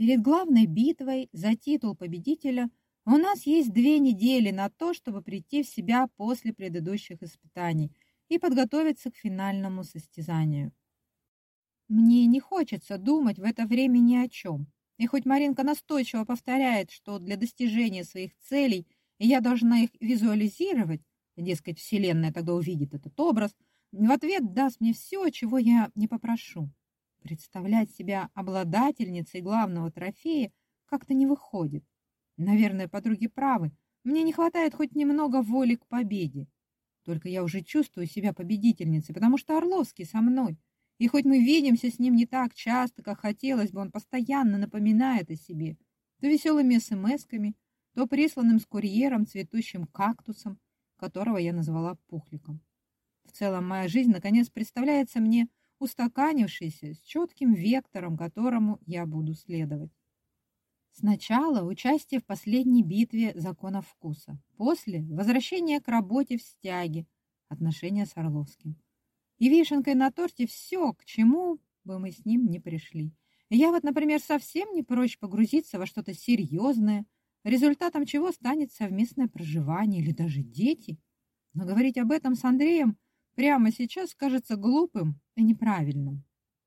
Перед главной битвой за титул победителя у нас есть две недели на то, чтобы прийти в себя после предыдущих испытаний и подготовиться к финальному состязанию. Мне не хочется думать в это время ни о чем. И хоть Маринка настойчиво повторяет, что для достижения своих целей я должна их визуализировать, дескать, Вселенная тогда увидит этот образ, в ответ даст мне все, чего я не попрошу. Представлять себя обладательницей главного трофея как-то не выходит. Наверное, подруги правы. Мне не хватает хоть немного воли к победе. Только я уже чувствую себя победительницей, потому что Орловский со мной. И хоть мы видимся с ним не так часто, как хотелось бы, он постоянно напоминает о себе. То веселыми смс-ками, то присланным с курьером цветущим кактусом, которого я назвала Пухликом. В целом, моя жизнь наконец представляется мне устаканившейся, с четким вектором, которому я буду следовать. Сначала участие в последней битве законов вкуса, после возвращение к работе в стяге, отношения с Орловским. И вишенкой на торте все, к чему бы мы с ним не пришли. я вот, например, совсем не прочь погрузиться во что-то серьезное, результатом чего станет совместное проживание или даже дети. Но говорить об этом с Андреем прямо сейчас кажется глупым и неправильным.